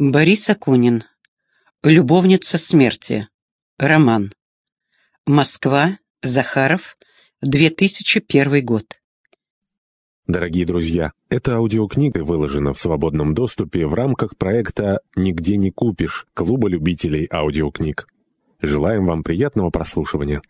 Борис Акунин. Любовница смерти. Роман. Москва. Захаров. 2001 год. Дорогие друзья, эта аудиокнига выложена в свободном доступе в рамках проекта «Нигде не купишь» Клуба любителей аудиокниг. Желаем вам приятного прослушивания.